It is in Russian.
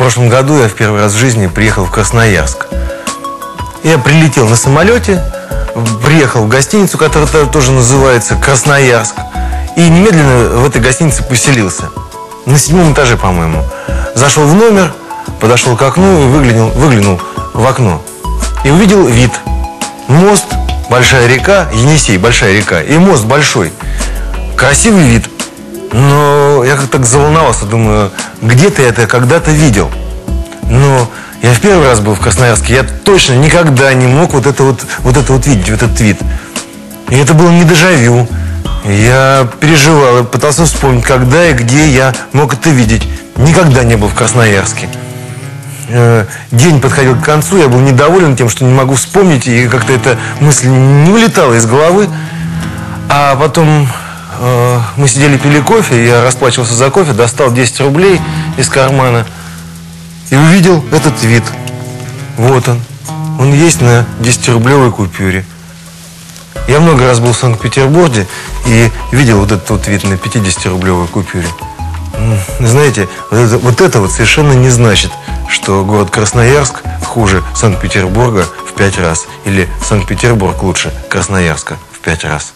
прошлом году я в первый раз в жизни приехал в Красноярск. Я прилетел на самолете, приехал в гостиницу, которая тоже называется Красноярск, и немедленно в этой гостинице поселился. На седьмом этаже, по-моему. Зашел в номер, подошел к окну и выглянул, выглянул в окно. И увидел вид. Мост, большая река, Енисей, большая река, и мост большой. Красивый вид. Но я как-то так заволновался, думаю, где-то это когда-то видел. Но я в первый раз был в Красноярске, я точно никогда не мог вот это вот, вот это вот видеть, вот этот вид. И это было не дежавю. Я переживал, пытался вспомнить, когда и где я мог это видеть. Никогда не был в Красноярске. Э, день подходил к концу, я был недоволен тем, что не могу вспомнить, и как-то эта мысль не вылетала из головы. А потом э, мы сидели, пили кофе, я расплачивался за кофе, достал 10 рублей из кармана и увидел этот вид. Вот он. Он есть на 10-рублевой купюре. Я много раз был в Санкт-Петербурге и видел вот этот вот вид на 50-рублевой купюре. Знаете, вот это, вот это вот совершенно не значит, что город Красноярск хуже Санкт-Петербурга в пять раз. Или Санкт-Петербург лучше Красноярска в пять раз.